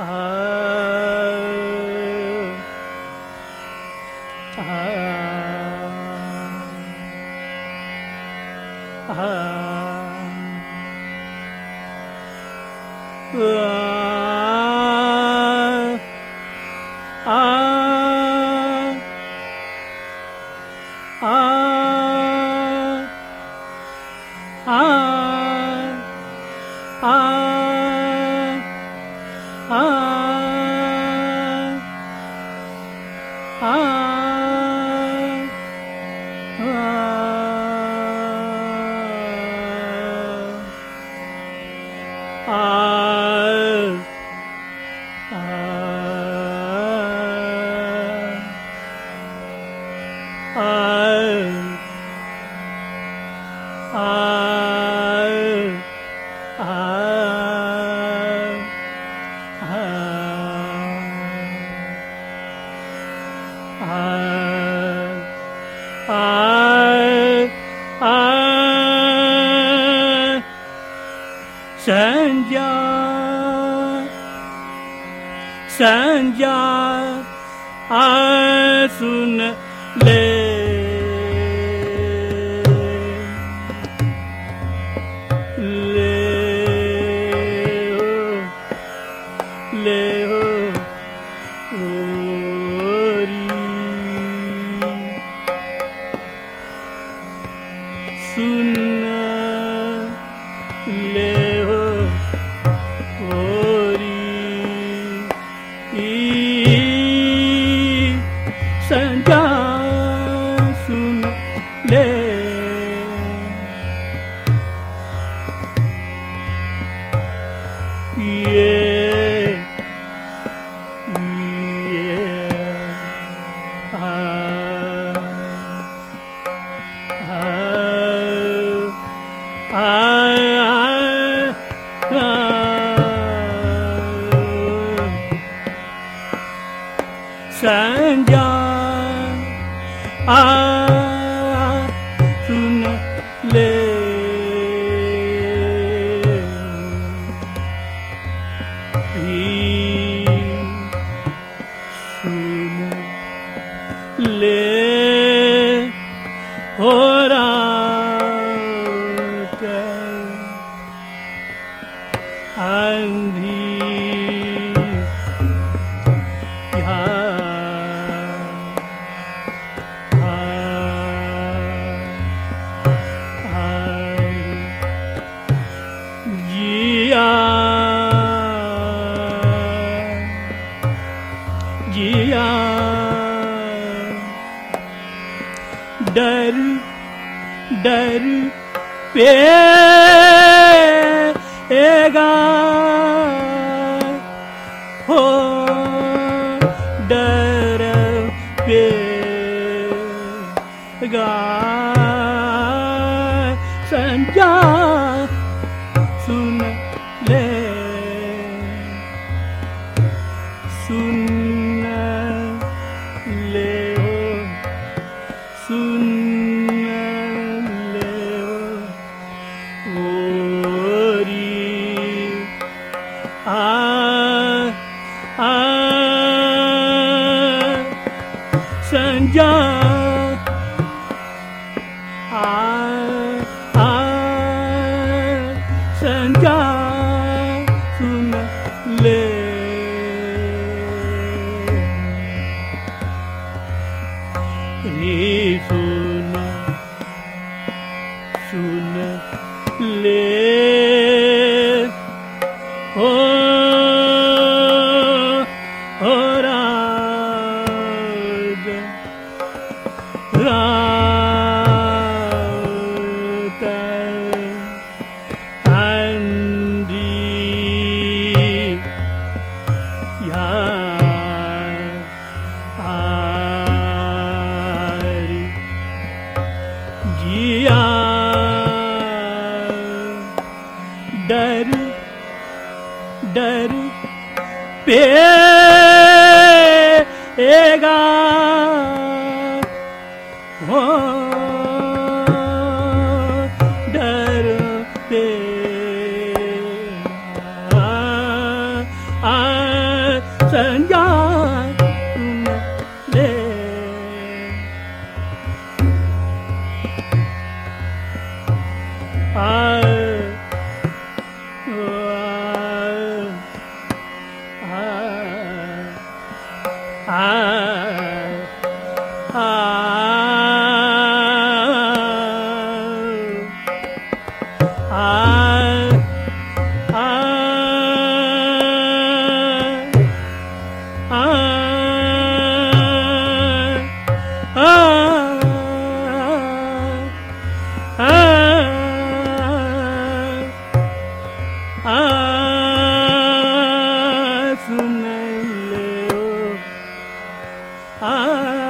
Uh... Amen. Soon be God. सुन ले हो 怎样 ah.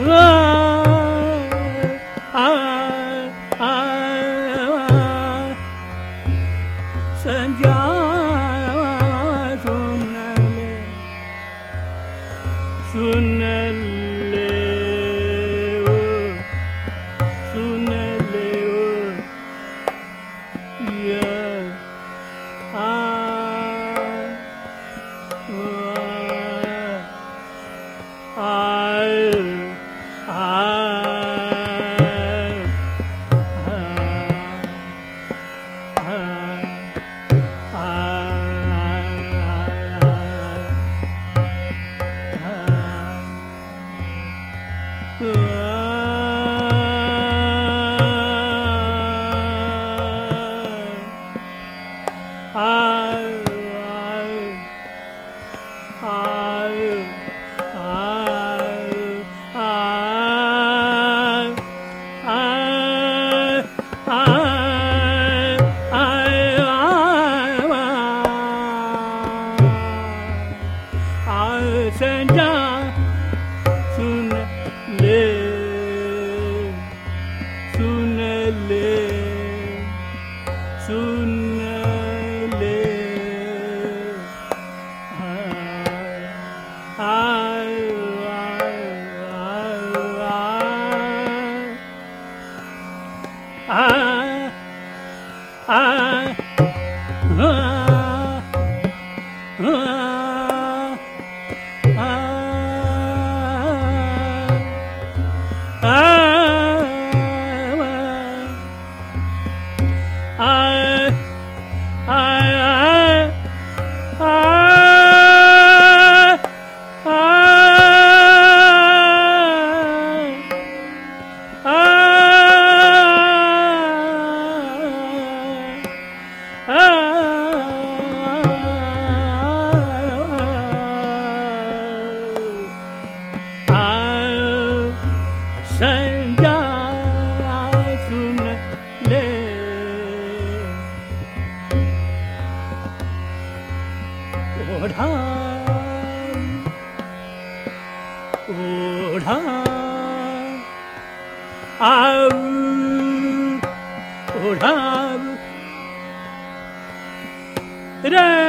Run! Oh. Ram, oh Ram, Ram.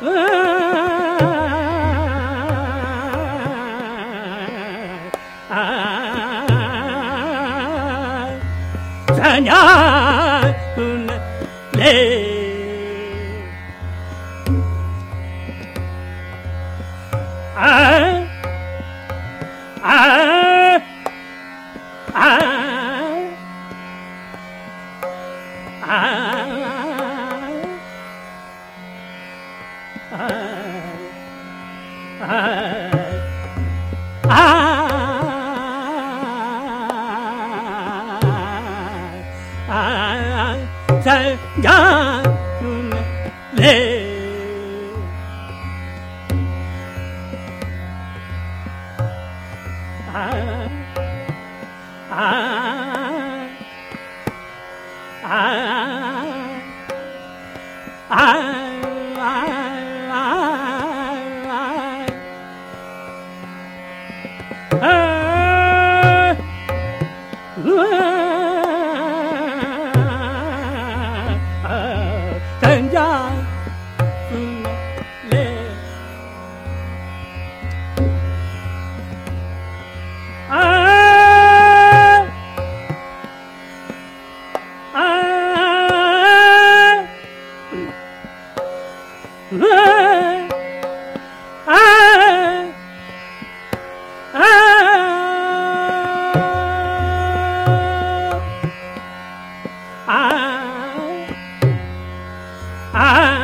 咱娘。ah ah ah I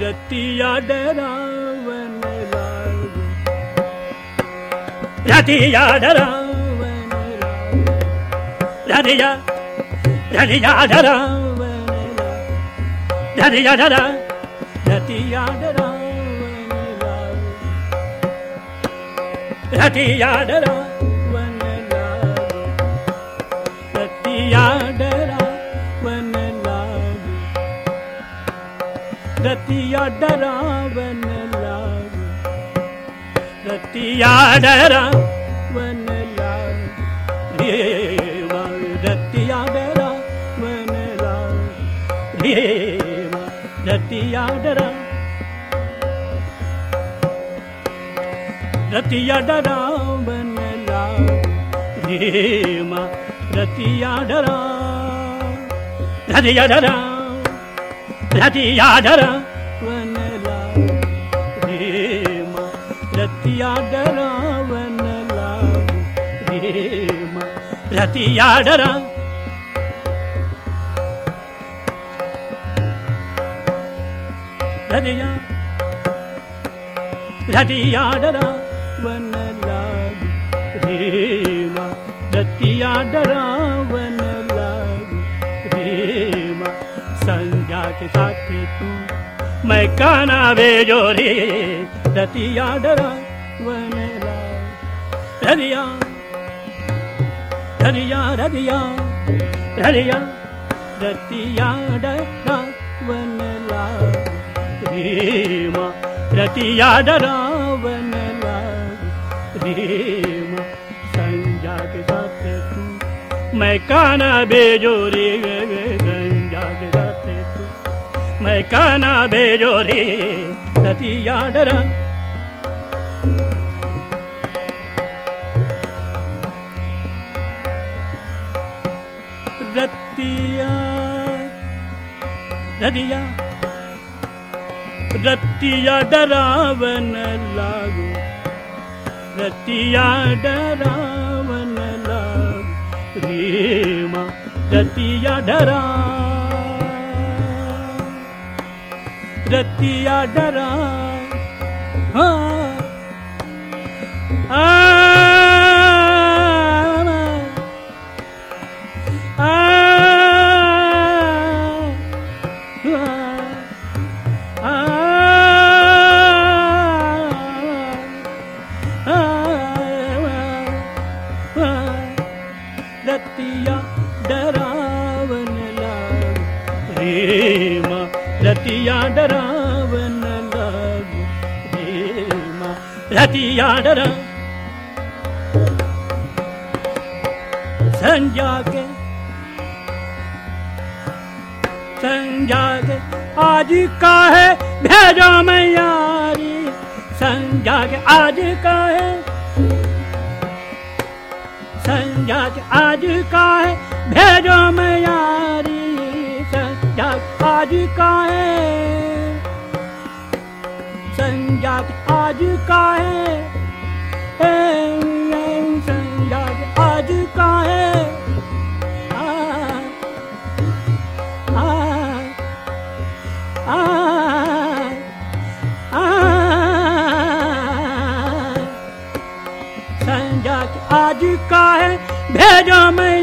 Ratia डरावन लाग रतिया डरावन रतिया रतिया डरावन रतिया डरा रतिया डरावन रया वनला वरा बनला रया डरा वनला र वनरावातिया डरा रतिया डरावन रीमा रतिया डरा रतिया डरा रतिया डरा वन लाग रीमा रतिया डरा वन लाग रीमा रतिया डरा रतिया रतिया डरा वन रतिया डरा वन लाग रीमा संध्या के साथ तू, मैं काना भेजो रे। रतिया डरा वन लाग। रतिया रतिया रतिया रतिया रतिया डरा लाग। रीमा रतिया डरा वन लाग। रीमा मैं काना भेजो रे संजा के मैं काना भेजो रे डरा। रतिया रतिया रतिया डरावन लागो। रतिया डरावन रीमा रतिया डरा। रतिया डरा रतिया संजा के संजा के आज का है भेजो मैं यारी। संजा के आज का है संजा के आज का है भेजो मैं यारी। संजा आज का है। संजा आज का है। आज का है। आ, आज का है। भेजो मैं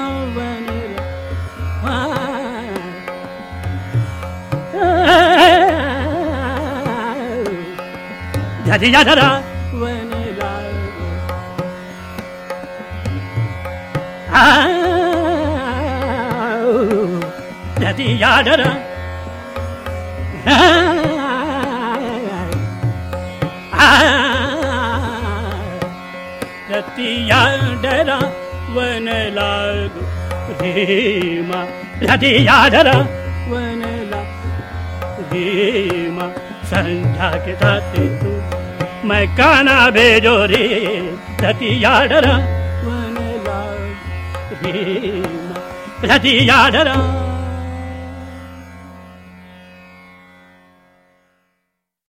रतिया डरावन रतिया डरा रतिया डरा, वन लाग रेमा। रतिया डरा, वन लाग रेमा। संध्या के साथ तू मैं काना भेजो रे रतिया डरा वन लाग रे रतिया डरा